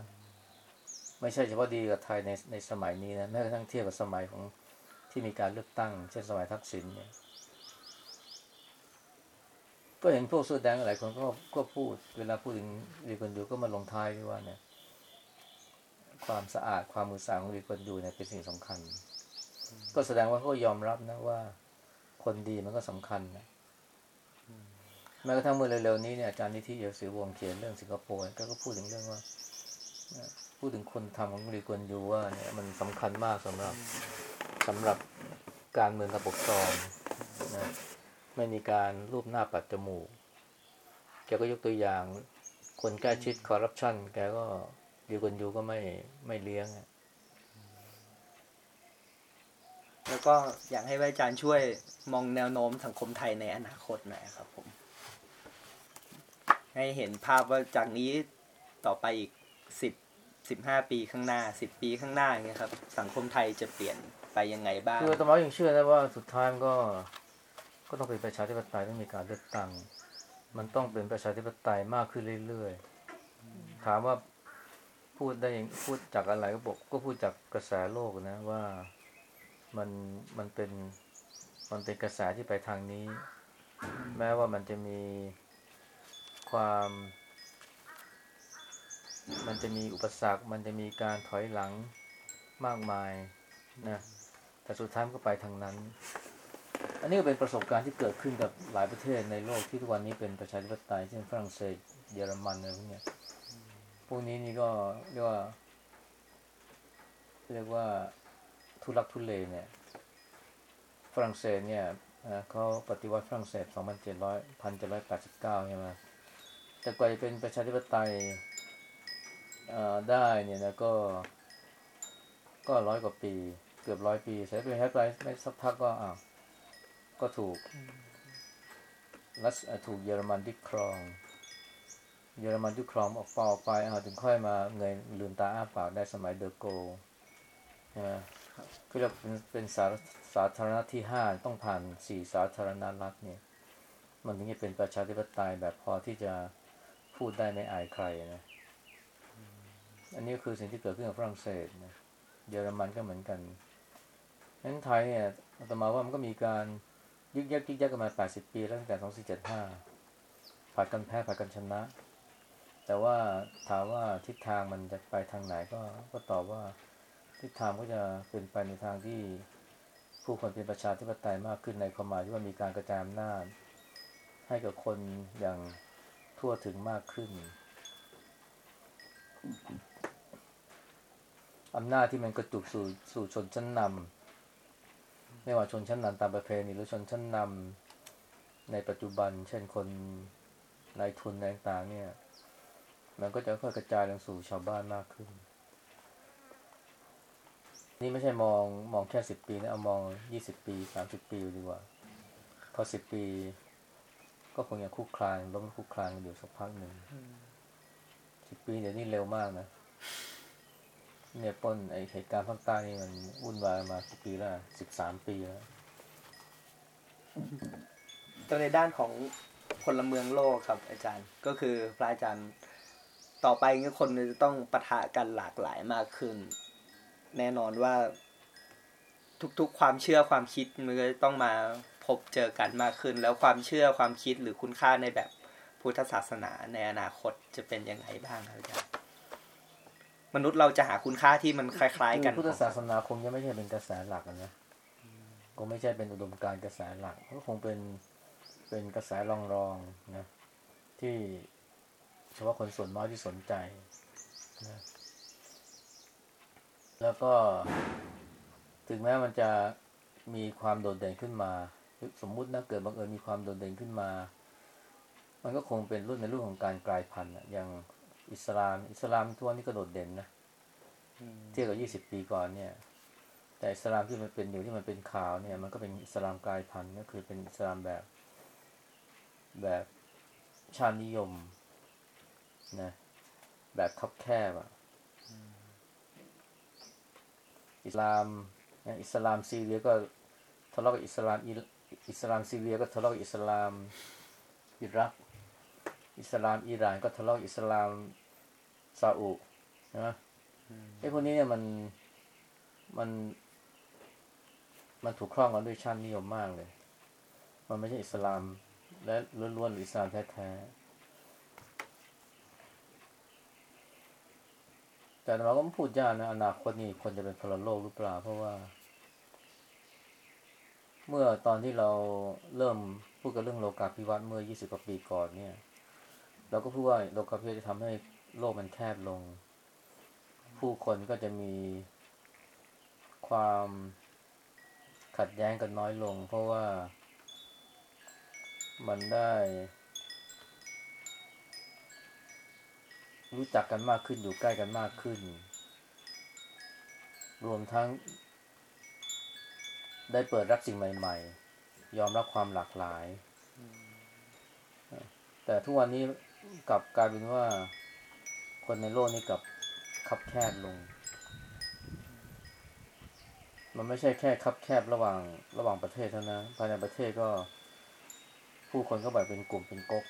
ไม่ใช่เฉพาะดีกว่าไทยในในสมัยนี้นะแม้กระทั่งเทียบกับสมัยของที่มีการเลือกตั้ง เช่นสมัยทักษิณเนี่ยก็เห็นพวกเสื้อแดงหลายคนก็ก็พูด เวลาพูดถึงรีควนยูก็มาลงท้ายด้วยว่าเนี่ย ความสะอาดความมือสะอาดของรีควนยูเนี่ยเป็นสิ่งสำคัญ ก็แสดงว่าเขาก็ยอมรับนะว่า คนดีมันก็สำคัญนะแม้กระทั่งเมื่อเร็วๆนี้เนี่ยอาจารย์นิธิเอียวศรีวงเขียนเรื่องสิงคโปร์ก็ก็พูดถึงเรื่องว่าพูดถึงคนทำของรีควนยูว่าเนี่ยมันสำคัญมากสำหรับสำหรับการเมืองกับปกครองนะไม่มีการรูปหน้าปัดจมูกแกก็ยกตัวอย่าง คนใกล้ชิดคอร์รัปชันแกก็อยู่คนอยู่ก็ไม่ไม่เลี้ยงอะ แล้วก็อยากให้อาจารย์ช่วยมองแนวโน้มสังคมไทยในอนาคตหน่อยครับผม ให้เห็นภาพว่าจากนี้ต่อไปอีกสิบสิบห้าปีข้างหน้าสิบปีข้างหน้าอย่างเงี้ยครับ สังคมไทยจะเปลี่ยนไปยังไงบ้างคืออาตมายังเชื่อนะว่าสุดท้ายมันก็ ก็ต้องเป็นประชาธิปไตยต้องมีการเลือกตั้ง มันต้องเป็นประชาธิปไตยมากขึ้นเรื่อยๆ ถามว่าพูดได้ยังพูดจากอะไรก็บอกก็พูดจากกระแสโลกนะว่า มันมันเป็นมันเป็นกระแสที่ไปทางนี้ แม้ว่ามันจะมีความ มันจะมีอุปสรรค มันจะมีการถอยหลังมากมายนะแต่สุดท้ายก็ไปทางนั้น อันนี้ก็เป็นประสบการณ์ที่เกิดขึ้นกับหลายประเทศในโลกที่ทุกวันนี้เป็นประชาธิปไตยเช่นฝรั่งเศสเยอรมันอะไรพวกเนี้ยพวกนี้นี่ก็เรียกว่า เรียกว่า ทุลักทุเลเนี่ย ฝรั่งเศสเนี่ยนะเขาปฏิวัติฝรั่งเศส2,700 1,789 ใช่ไหมแต่กว่าจะเป็นประชาธิปไตยอ่อได้เนี่ยนะก็ก็ร้อยกว่าปี เกือบร้อยปีเสร็จไปแฮปไลท์ไม่สักพักก็อ้าวก็ถูกรัสถูกเยอรมันยึดครอง เยอรมันยึดครองออกปออกไปอ้าวถึงค่อยมาเงยลืมตาอ้าปากได้สมัยเดอโกใช่ไหม ก็จะเป็นเป็นสาสาธารณะที่ห้าต้องผ่านสี่สาธารณรัฐเนี่ย มันถึงจะเป็นประชาธิปไตยแบบพอที่จะพูดได้ไม่อายใครนะอันนี้คือสิ่งที่เกิดขึ้นกับฝรั่งเศสนะเยอรมันก็เหมือนกันนั้นไทยเนี่ยอาตมาว่ามันก็มีการยึกยักยึกยักกันมา80ปีแล้วตั้งแต่2475ผัดกันแพ้ผัดกันชนะ แต่ว่าถามว่าทิศทางมันจะไปทางไหนก็ก็ตอบว่า ทิศทางก็จะเป็นไปในทางที่ผู้คนเป็นประชาธิปไตยมากขึ้นในความหมายที่ว่ามีการกระจายอำนาจให้กับคนอย่างทั่วถึงมากขึ้นอำนาจที่มันกระจุกสู่สู่ชนชั้นนำไม่ว่าชนชั้นนำตามประเพณีหรือชนชั้นนำในปัจจุบัน เช่นคนนายทุนอะไรต่างๆเนี่ย มันก็จะค่อยกระจายลงสู่ชาวบ้านมากขึ้น นี่ไม่ใช่มองมองแค่สิบปีนะเอามองยี่สิบปีสามสิบปีดีกว่า พอสิบปี ก็คงยังคุกคลานล้มคุกคลานอยู่สักพักหนึ่งสิบปีเดี๋ยวนี้เร็วมากนะเนี่ยป้นไอเหตุการณ์ภาคใต้นี่มันวุ่นวายมากี่ปีแล้วสิบสามปีแล้วตัวในด้านของพลเมืองโลกครับ อาจารย์ ก็คือพระอาจารย์ต่อไปเนี่ยคนจะต้องปะทะกันหลากหลายมากขึ้น แน่นอนว่าทุกๆ ความเชื่อความคิดมันก็ต้องมาพบเจอกันมากขึ้น แล้วความเชื่อความคิดหรือคุณค่าในแบบพุทธศาสนาในอนาคตจะเป็นยังไงบ้างครับอาจารย์มนุษย์เราจะหาคุณค่าที่มันคล้าย ๆ กันพุทธศาสนาคงยังไม่ใช่เป็นกระแสหลักนะคงไม่ใช่เป็นอุดมการกระแสหลักก็คงเป็นเป็นกระแสรองรองๆนะที่เฉพาะคนส่วนน้อยที่สนใจนะ แล้วก็ ถึงแม้มันจะมีความโดดเด่นขึ้นมา สมมุตินะเกิดบังเอิญมีความโดดเด่นขึ้นมา มันก็คงเป็นรุ่นในรุ่นของการกลายพันธุ์อะอย่างอิสลาม อิสลามทั่วนี้ก็โดดเด่นนะเทียบกับยี่สิบปีก่อนเนี่ย แต่อิสลามที่มันเป็นอยู่ที่มันเป็นข่าวเนี่ย มันก็เป็นอิสลามกลายพันธุ์ก็คือเป็นอิสลามแบบ แบบชาตินิยมนะแบบคับแคบอะ อิสลามอิสลามซีเรียก็ทะเลาะกับอิสลามอิสลามซีเรียก็ทะเลาะกับอิสลามอิรัก อิสลามอิหร่านก็ทะเลาะอิสลามซาอุนะไอ้พวกนี้เนี่ยมันมันมันถูกครอบงำด้วยชาตินิยมมากเลย มันไม่ใช่อิสลาม และล้วนๆหรืออิสลามแท้ๆ แต่เราก็พูดยากนะอนาคตนี่คนจะเป็นพลโลกหรือเปล่า เพราะว่า เมื่อตอนที่เราเริ่มพูดกันเรื่องโลกาภิวัตน์เมื่อ 20 กว่าปีก่อนเนี่ย เราก็พูดว่าโลกาภิวัตน์จะทำให้โลกมันแคบลง ผู้คนก็จะมีความขัดแย้งกันน้อยลง เพราะว่ามันได้ รู้จักกันมากขึ้นอยู่ใกล้กันมากขึ้น รวมทั้ง ได้เปิดรับสิ่งใหม่ ๆ ยอมรับความหลากหลาย แต่ทุกวันนี้กลับกลายเป็นว่าคนในโลกนี้กลับคับแคบลง มันไม่ใช่แค่คับแคบระหว่างระหว่างประเทศเท่านั้นภายในประเทศก็ ผู้คนก็แบ่งเป็นกลุ่มเป็นก๊ก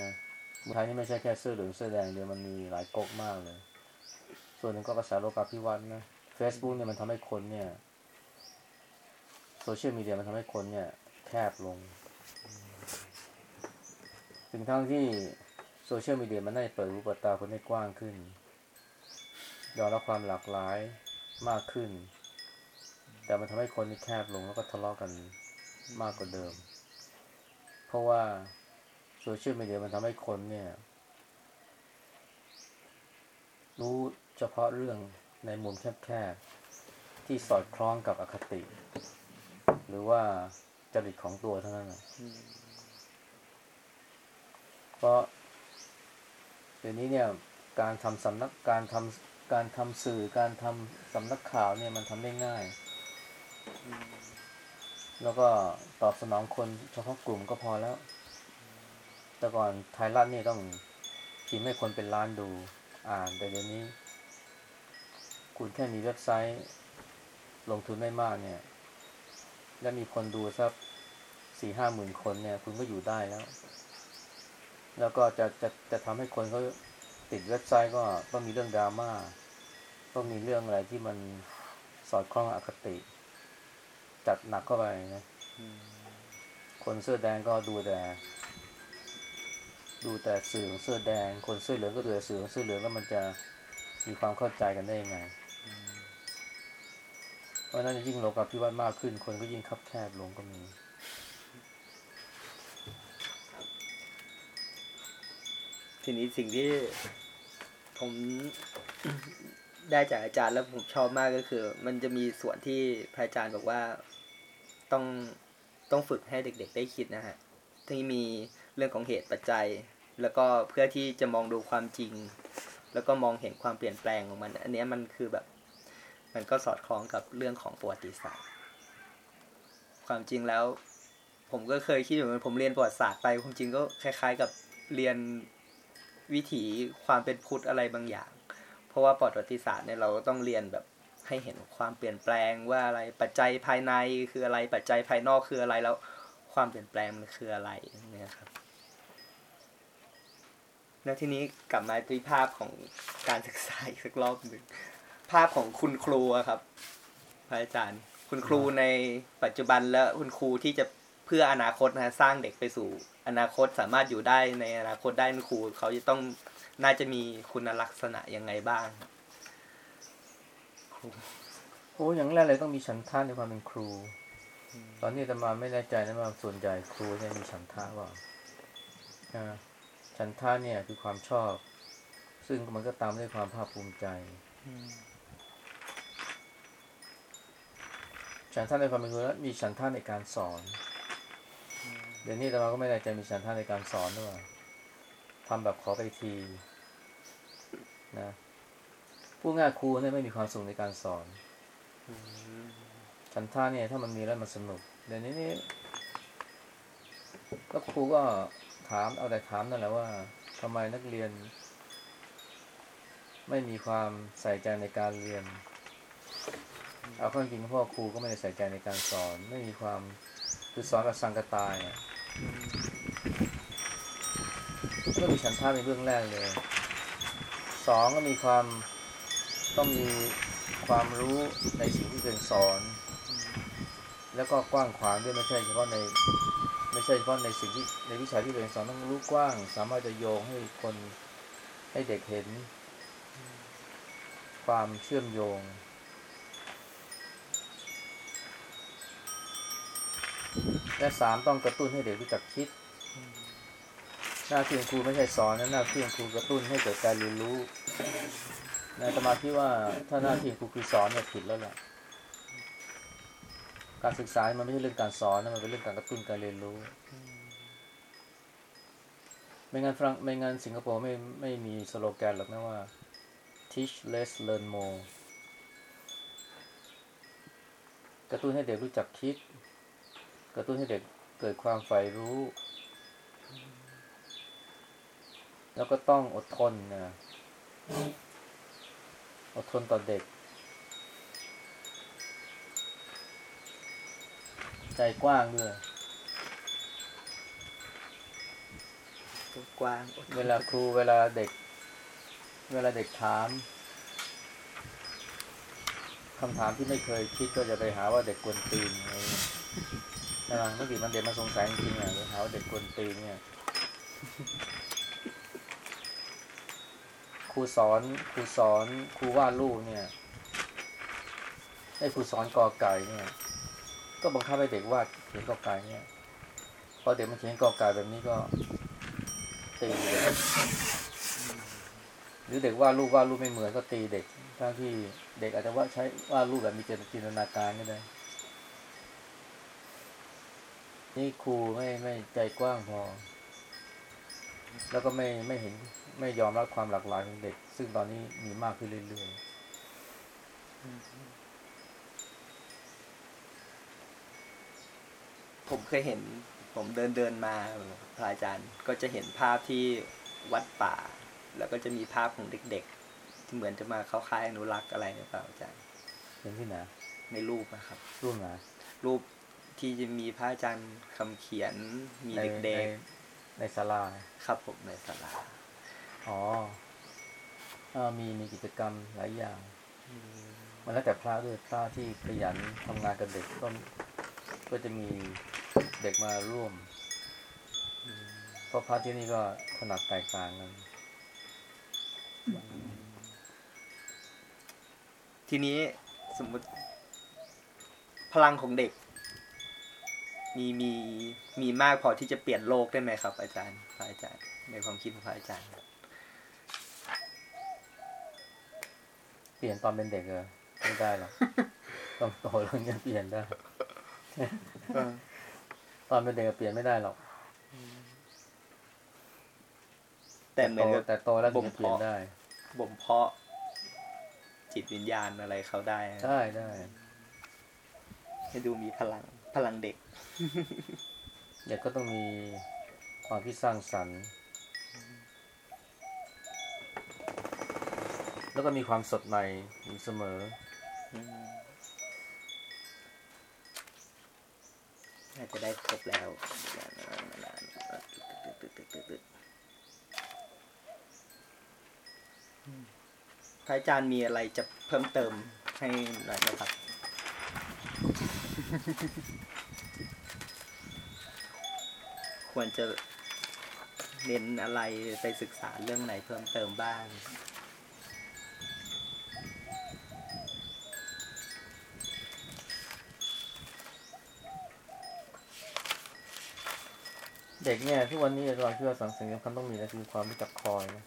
นะ เมืองไทยนี่ไม่ใช่แค่เสื้อเหลืองเสื้อแดงเดียวมันมีหลายก๊กมากเลย ส่วนหนึ่งก็กระแสโลกาภิวัตน์นะ Facebook เนี่ยมันทำให้คนเนี่ยโซเชียลมีเดียมันทำให้คนเนี่ยแคบลง ถึงทั้งที่โซเชียลมีเดียมันได้เปิดรูปตาคนให้กว้างขึ้นยอมรับความหลากหลายมากขึ้น แต่มันทำให้คนนี่แคบลงแล้วก็ทะเลาะกันมากกว่าเดิม เพราะว่า โซเชียลมีเดียมันทำให้คนเนี่ย รู้เฉพาะเรื่องในมุมแคบๆ ที่สอดคล้องกับอคติ หรือว่าจริตของตัวเท่านั้นเพราะเดี๋ยวนี้เนี่ยการทำสำนักการทำการทำสื่อการทำสำนักข่าวเนี่ยมันทำได้ง่าย แล้วก็ตอบสนองคนเฉพาะกลุ่มก็พอแล้ว แต่ก่อนไทยรัฐนี่ต้องพิมพ์ให้คนเป็นล้านดูอ่านแต่เดี๋ยวนี้ คุณแค่มีเว็บไซต์ลงทุนไม่มากเนี่ย แล้วมีคนดูสักสี่ห้าหมื่นคนเนี่ย คุณก็อยู่ได้แล้ว แล้วก็จะจะจะทำให้คนเขาติดเว็บไซต์ก็ต้องมีเรื่องดราม่าต้องมีเรื่องอะไรที่มันสอดคล้องอคติ จัดหนักเข้าไปนะคนเสื้อแดงก็ดูแต่ ดูแต่สื่อของเสื้อแดง คนเสื้อเหลืองก็ดูแต่สื่อของเสื้อเหลืองแล้วมันจะมีความเข้าใจกันได้ยังไง เพราะฉะนั้นยิ่งโลกาภิวัตน์มากขึ้น คนก็ยิ่งคับแคบลงก็มีทีนี้สิ่งที่ผมได้จากอาจารย์แล้วผมชอบมากก็คือ มันจะมีส่วนที่พระอาจารย์บอกว่าต้องต้องฝึกให้เด็ก ๆ ได้คิดนะฮะที่มี เรื่องของเหตุปัจจัย แล้วก็เพื่อที่จะมองดูความจริง แล้วก็มองเห็นความเปลี่ยนแปลงของมัน อันนี้มันคือแบบ มันก็สอดคล้องกับเรื่องของประวัติศาสตร์ ความจริงแล้ว ผมก็เคยคิดอยู่เหมือนผมเรียนประวัติศาสตร์ไปความจริงก็คล้าย ๆ กับเรียนวิถีความเป็นพุทธอะไรบางอย่าง เพราะว่าประวัติศาสตร์เนี่ยเราก็ต้องเรียนแบบให้เห็นความเปลี่ยนแปลงว่าอะไรปัจจัยภายในคืออะไรปัจจัยภายนอกคืออะไรแล้วความเปลี่ยนแปลงมันคืออะไรเนี่ยครับ แล้วทีนี้กลับมาที่ภาพของการศึกษาอีกสักรอบหนึ่งภาพของคุณครูครับพระอาจารย์ คุณครูในปัจจุบันและคุณครูที่จะเพื่ออนาคตนะสร้างเด็กไปสู่ อนาคตสามารถอยู่ได้ในอนาคตได้คุณครูเขาจะต้องน่าจะมีคุณลักษณะยังไงบ้างโอ้อย่างแรกเลยต้องมีฉันทะในความเป็นครู ตอนนี้อาตมาไม่แน่ใจนะว่าส่วนใหญ่ครูเนี่ยมีฉันทะเปล่าอ่า ฉันทะเนี่ยคือความชอบ ซึ่งมันก็ตามด้วยความภาคภูมิใจฉันทะในความเป็นครูแล้วมีฉันทะในการสอน เดี๋ยวนี้อาตมาก็ไม่แน่ใจมีฉันทะในการสอนหรือเปล่าทำแบบขอไปทีนะผู้ง่ายครูเนี่ยไม่มีความสุขในการสอนฉันท่าเนี่ย ถ้ามันมีแล้วมันสนุกเดี๋ยวนี้นี่ก็ครูก็ ถามเอาแต่ถามนั่นแหละว่าทำไมนักเรียน ไม่มีความใส่ใจในการเรียน เอาข้าจริงพ่อครูก็ไม่ได้ใส่ใจในการสอน ไม่มีความคือสอนกับสังกตายก็มีฉันท่าเป็นเบื้องแรกเลยสองก็มีความต้องมีความรู้ในสิ่งที่เป็นสอน แล้วก็กว้างขวางด้วยไม่ใช่เฉพาะใน ไม่ใช่เฉพาะในสิ่งที่ในวิชาที่เป็นสอนต้องรู้กว้าง สามารถจะโยงให้คนให้เด็กเห็น ความเชื่อมโยง และสามต้องกระตุ้นให้เด็กรู้จักคิด หน้าที่ของครูไม่ใช่สอนนะหน้าที่ของครูกระตุ้นให้เกิดการเรียนรู้ในสมาธิว่าถ้าหน้าที่ครูคือสอนเนี่ยผิดแล้วแหละ การศึกษามันไม่ใช่เรื่องการสอนนะมันเป็นเรื่องการกระตุ้นการเรียนรู้ ไม่งั้นฝรั่งไม่งั้นสิงคโปร์ไม่ไม่มีสโลแกนหรอกนะว่า teach less learn more กระตุ้นให้เด็กรู้จักคิด กระตุ้นให้เด็กเกิดความใฝ่รู้ แล้วก็ต้องอดทนนะอดทนต่อเด็ก ใจกว้างด้วย กว้างอดทนเวลาครูเวลาเด็ก เวลาเด็กถามคำถามที่ไม่เคยคิดก็จะไปหาว่าเด็กกวนตีนอะไรเงี้ยใช่ไหมเมื่อกี้มันเด็กมาสงสัยจริงๆอะไปหาว่าเด็กกวนตีนเนี่ยครูสอนครูสอนครูวาดรูปเนี่ยให้ครูสอนกอไก่เนี่ย ก็บังคับให้เด็กวาดเขียนกอไก่เนี่ยพอเด็กมันเขียนกอไก่แบบนี้ก็ตีเด็กหรือเด็กวาดรูปวาดรูปไม่เหมือนก็ตีเด็กทั้งที่เด็กอาจจะว่าใช้วาดรูปแบบมีจินตนาการก็ได้นี่ครูไม่ไม่ใจกว้างพอ แล้วก็ไม่ไม่เห็นไม่ยอมรับความหลากหลายของเด็ก ซึ่งตอนนี้มีมากขึ้นเรื่อย ผมเคยเห็น ผมเดินเดินมาพระอาจารย์ก็จะเห็นภาพที่วัดป่า แล้วก็จะมีภาพของเด็กๆ ที่เหมือนจะมาเข้าค่ายอนุรักษ์อะไรหรือเปล่าอาจารย์ๆเป็นที่ไหนในรูปนะครับ รูปไหนรูปที่จะมีพระอาจารย์คำเขียนมีในเด็กในในศาลาๆครับผมในศาลาอ๋ออ่ามีมีกิจกรรมหลายอย่าง มันแล้วแต่พระด้วยพระที่ขยันทำงานกับเด็กก็ ก็จะมีเด็กมาร่วมเพราะพระที่นี่ก็ถนัดแตกต่างกันทีนี้สมมติพลังของเด็ก มีมีมีมากพอที่จะเปลี่ยนโลกได้ไหมครับ อาจารย์พระอาจารย์ ในความคิดของพระอาจารย์ เปลี่ยนตอนเป็นเด็กเหรอไม่ได้หรอกต้องโตแล้วเนี่ยเปลี่ยนได้ ตอนเป็นเด็กก็เปลี่ยนไม่ได้หรอก แต่เหมืโตอนกับแต่โตแล้วถึงจะเปลี่ยนได้บ่มเพาะ จิตวิญญาณอะไรเขาได้นะได้ได้ให้ดูมีพลังพลังเด็ก เด็กก็ต้องมีความที่สร้างสรรค์ แล้วก็มีความสดใหม่อยู่เสมอ น่าจะได้ครบแล้วพระอาจารย์มีอะไรจะเพิ่มเติมให้หน่อยไหมครับ ควรจะเน้นอะไรไปศึกษาเรื่องไหนเพิ่มเติมบ้าง เด็กเนี่ยทุกวันนี้เราคิดว่าสังสิ่งสำคัญต้องมีนะคือความรู้จักคอยนะ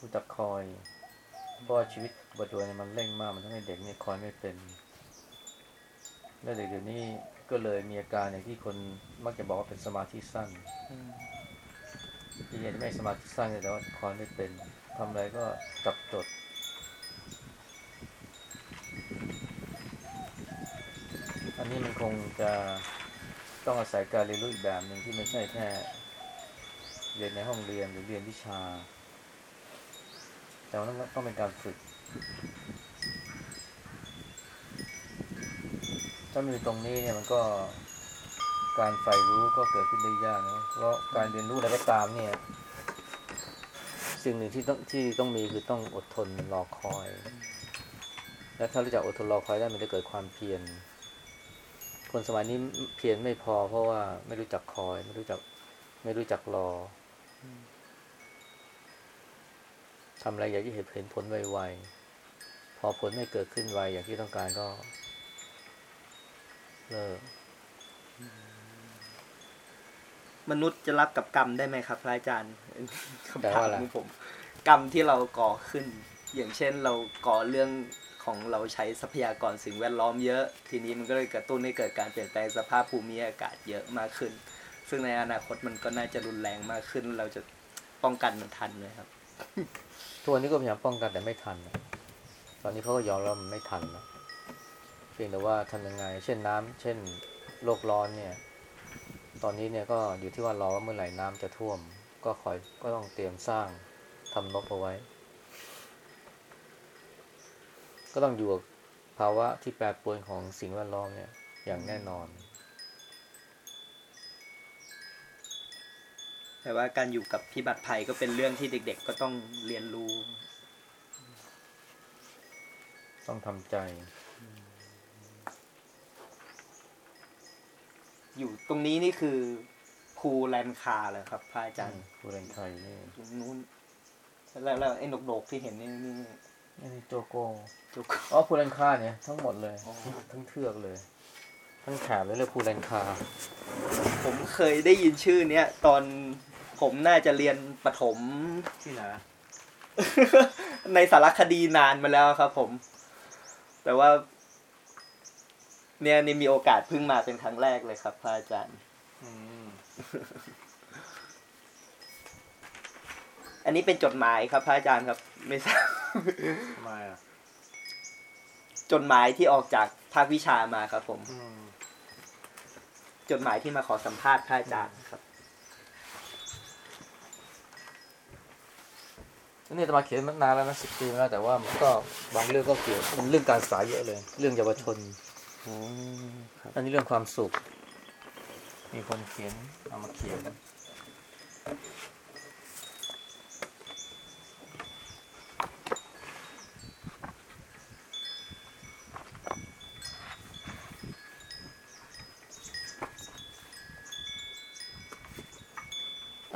รู้จักคอยเพราะชีวิตปัจจุบันเนี่ยมันเร่งมากมันทำให้เด็กเนี่ยคอยไม่เป็นและเด็กเดี๋ยวนี้ก็เลยมีอาการอย่างที่คนมักจะบอกว่าเป็นสมาธิสั้นที่จะไม่สมาธิสั้นแต่ว่าคอยไม่เป็นทำอะไรก็จับจดอันนี้มันคงจะ ต้องอาศัยการเรียนรู้อีกแบบหนึ่งที่ไม่ใช่แค่เรียนในห้องเรียนหรือเรียนวิชา แต่ว่าต้องต้องเป็นการฝึก ถ้ามมีตรงนี้เนี่ยมันก็การใฝ่รู้ก็เกิดขึ้นได้ยากนะเพราะการเรียนรู้อะไรก็ตามเนี่ย สิ่งหนึ่งที่ต้องที่ต้องมีคือต้องอดทนรอคอย และถ้ารู้จักอดทนรอคอยได้มันจะเกิดความเพียร คนสมัยนี้เพียรไม่พอ เพราะว่าไม่รู้จักคอย ไม่รู้จัก ไม่รู้จักรออทำอะไรอยากจะเห็นเห็นผลไวๆ พอผลไม่เกิดขึ้นไวอย่างที่ต้องการก็ เลิกมนุษย์จะรับกับกรรมได้ไหมครับพระอาจารย์แปลคำถาว่ามอะไรของผม กรรมที่เราก่อขึ้น อย่างเช่นเราก่อเรื่อง ของเราใช้ทรัพยากรสิ่งแวดล้อมเยอะ ทีนี้มันก็เลยกระตุ้นให้เกิดการเปลี่ยนแปลงสภาพภูมิอากาศเยอะมากขึ้น ซึ่งในอนาคตมันก็น่าจะรุนแรงมากขึ้น เราจะป้องกันมันทันไหมครับทุกวันนี้ก็พยายามป้องกันแต่ไม่ทัน ตอนนี้เขาก็ยอมรับมันไม่ทันนะพียงแต่ว่าทำยังไง เช่นน้ำเช่นโลกร้อนเนี่ย ตอนนี้เนี่ยก็อยู่ที่ว่ารอว่าเมื่อไหร่น้ำจะท่วม ก็คอยก็ต้องเตรียมสร้างทำนบเอาไว้ ก็ต้องอยู่กับภาวะที่แปรปรวนของสิ่งแวดล้อมเนี่ยอย่างแน่นอน แต่ว่าการอยู่กับพิบัติภัยก็เป็นเรื่องที่เด็ก ๆ ก็ต้องเรียนรู้ ต้องทำใจ อยู่ตรงนี้นี่คือภูแลนคาเลยครับพระอาจารย์ผู้เล่นไทยนี่ตรงนู้นแล้วแล้วไอ้นกโดกที่เห็นนี่นี่ นี่โจโกจุกอ๋อผู้เล่นค่าเนี่ยทั้งหมดเลย อ๋อ ทั้งเทือกเลย ทั้งแถบเลยเรียกผู้เล่นคาผมเคยได้ยินชื่อเนี้ยตอนผมน่าจะเรียนประถม ที่ไหนในสารคดีนานมาแล้วครับผม แต่ว่า เนี่ยนี่มีโอกาสเพิ่งมาเป็นครั้งแรกเลยครับพระอาจารย์อั นนี้เป็นจดหมายครับพระอาจารย์ครับ ไม่ทราบทำไมอะจดหมายที่ออกจากภาควิชามาครับ ผมจดหมายที่มาขอสัมภาษณ์พระอาจารย์ครับนี่จะมาเขียนมานานแล้วนะสิบปีมาแล้วแต่ว่ามันก็บางเรื่องก็เกี่ยวมันเรื่องการศึกษาเยอะเลย เรื่องเยาวชนอ๋อครับอันนี้เรื่องความสุข มีคนเขียนเอามาเขียน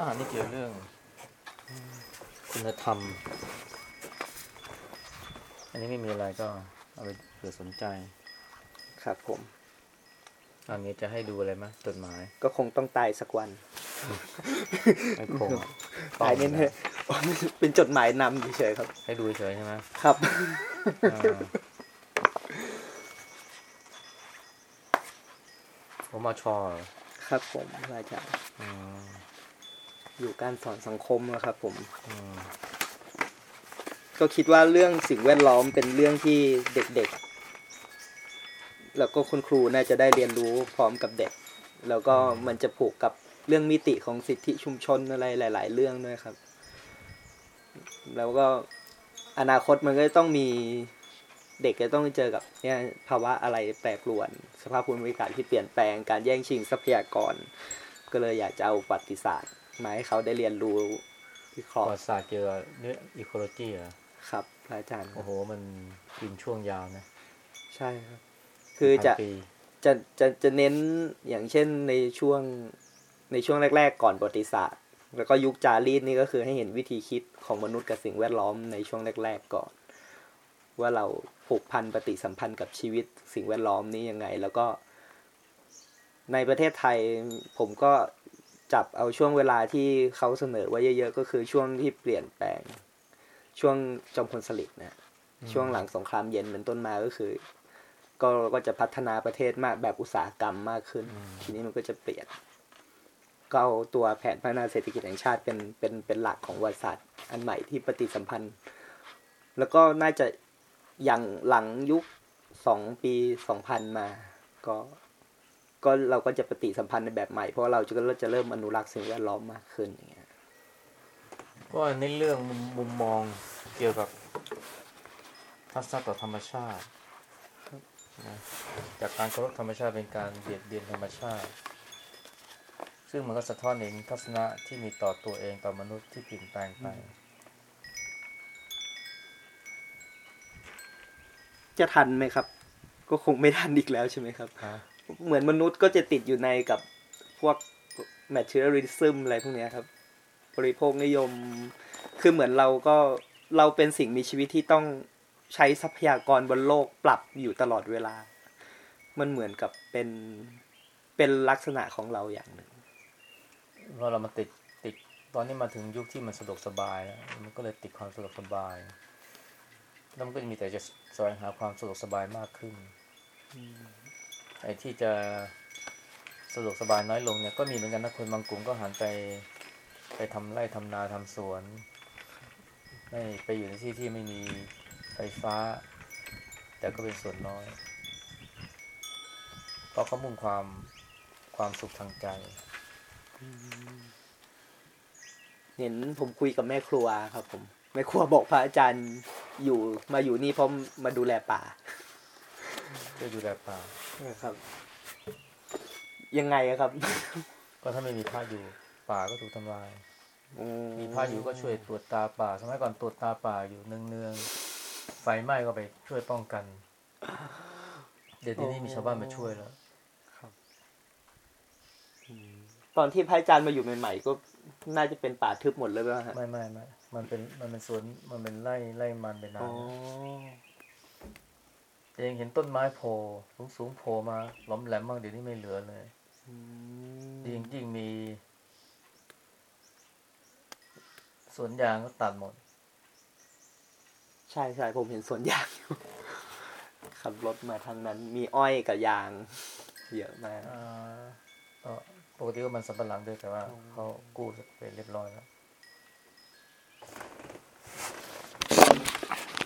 อ่านี่เกี่ยวเรื่อง คุณธรรม อันนี้ไม่มีอะไรก็เอาไปเผื่อสนใจ ครับผม อันนี้จะให้ดูอะไรไหมจดหมาย ก็คงต้องตายสักวัน ไม่คงอะตายแน่ๆเป็นจดหมายนำเฉยๆครับ ให้ดูเฉยๆใช่ไหมครับ อ่าผมมาชอเหรอครับผมพระอาจารย์อืม อยู่การสอนสังคมนะครับผมมก็คิดว่าเรื่องสิ่งแวดล้อมเป็นเรื่องที่เด็กๆ แล้วก็คุณครูน่าจะได้เรียนรู้พร้อมกับเด็ก แล้วก็มันจะผูกกับเรื่องมิติของสิทธิชุมชนอะไรหลาย ๆ เรื่องด้วยครับ แล้วก็อนาคตมันก็ต้องมีเด็กจะต้องเจอกับเนี่ยภาวะอะไรแปรปรวน สภาพภูมิอากาศที่เปลี่ยนแปลงการแย่งชิงทรัพยากร ก็เลยอยากจะเอาประวัติศาสตร์ มาให้เขาได้เรียนรู้วิเคประราะห์วัติศาสตร์เกี่ยวกับเรื่องอีโคโลจีเหรอครับพระอาจารย์ครัโอ้บโห มันกินช่วงยาวนะ ใช่ครับ คือจะพันปีจะจะจะเน้นอย่างเช่นในช่วงในช่วงแรก ๆ ก่อนประวัติศาสตร์ แล้วก็ยุคจารีตนี่ก็คือให้เห็นวิธีคิดของมนุษย์กับสิ่งแวดล้อมในช่วงแรก ๆ ก่อน ว่าเราผูกพันปฏิสัมพันธ์กับชีวิตสิ่งแวดล้อมนี้ยังไง แล้วก็ ในประเทศไทยผมก็ จับเอาช่วงเวลาที่เขาเสนอไว้เยอะๆ ก็คือช่วงที่เปลี่ยนแปลง ช่วงจอมพลสฤษดิ์นะช่วงหลังสงครามเย็นเป็นต้นมาก็คือ ก็ก็จะพัฒนาประเทศมากแบบอุตสาหกรรมมากขึ้นอืมทีนี้มันก็จะเปลี่ยนก็เอาตัวแผนพัฒนาเศรษฐกิจแห่งชาติเป็นเป็นเป็นหลักของประวัติศาสตร์อันใหม่ที่ปฏิสัมพันธ์ แล้วก็น่าจะอย่างหลังยุคสองปีสองพันมา ก็ ก็เราก็จะปฏิสัมพันธ์ในแบบใหม่ เพราะว่าเราจะเราจะเริ่มอนุรักษ์สิ่งแวดล้อมมากขึ้นอย่างเงี้ยก็ในเรื่องมุมมุมมองเกี่ยวกับทัศนะต่อธรรมชาตินะจากการเคารพธรรมชาติเป็นการเบียดเบียนธรรมชาติ ซึ่งมันก็สะท้อนเห็นทัศนะที่มีต่อตัวเองต่อมนุษย์ที่เปลี่ยนแปลงไป จะทันไหมครับ ก็คงไม่ทันอีกแล้วใช่ไหมครับฮะ เหมือนมนุษย์ก็จะติดอยู่ในกับพวก materialism อะไรพวกนี้ครับ บริโภคนิยม คือเหมือนเราก็เราเป็นสิ่งมีชีวิตที่ต้องใช้ทรัพยากรบนโลกปรับอยู่ตลอดเวลา มันเหมือนกับเป็นเป็นลักษณะของเราอย่างหนึ่งเราเรามาติดติดตอนนี้มาถึงยุคที่มันสะดวกสบายแล้วมันก็เลยติดความสะดวกสบายแล้วมันก็จะมีแต่จะแสวงหาความสะดวกสบายมากขึ้น ไอ้ที่จะสะดวกสบายน้อยลงเนี่ยก็มีเหมือนกันนะคนบางกลุ่มก็หันไปไปทำไร่ทำนาทำสวนไม่ไปอยู่ในที่ที่ไม่มีไฟฟ้า แต่ก็เป็นส่วนน้อย เพราะเขามุ่งความความสุขทางใจ เห็นผมคุยกับแม่ครัวครับผมแม่ครัวบอกพระอาจารย์อยู่มาอยู่นี่เพราะมาดูแลป่าเพื่อดูแลป่า ครับ ยังไงอะครับก็ถ้าไม่มีพระอยู่ป่าก็ถูกทำลาย อืมีพระอยู่ก็ช่วยตรวจตาป่า สมัยก่อนตรวจตาป่าอยู่เนืองๆไฟไหม้ก็ไปช่วยป้องกัน เดี๋ยวทีนี้มีชาวบ้านมาช่วยแล้วตอนที่พระอาจารย์มาอยู่ใหม่ๆก็น่าจะเป็นป่าทึบหมดเลยป่ะฮะไม่ไม่ไม่มันเป็นมันเป็นสวนมันเป็นไร่ไร่มันเป็นนาอ๋อ เองเห็นต้นไม้โผล่สูงสูงๆโผล่มาหล้อมแหลมบ้างเดี๋ยวนี้ไม่เหลือเลยอืมยิ่งยิ่งมีสวนยางก็ตัดหมด ใช่ใช่ผมเห็นสวนยางอยู่ขับรถมาทางนั้น มีอ้อยกับยาง เยอะมากอ่าก็ปกติก็มันสำปะหลังด้วยแต่ว่าเขากู้ไปเรียบร้อยแล้ว